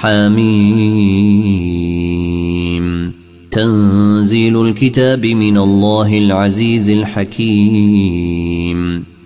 حميم. تنزيل الكتاب من الله العزيز الحكيم.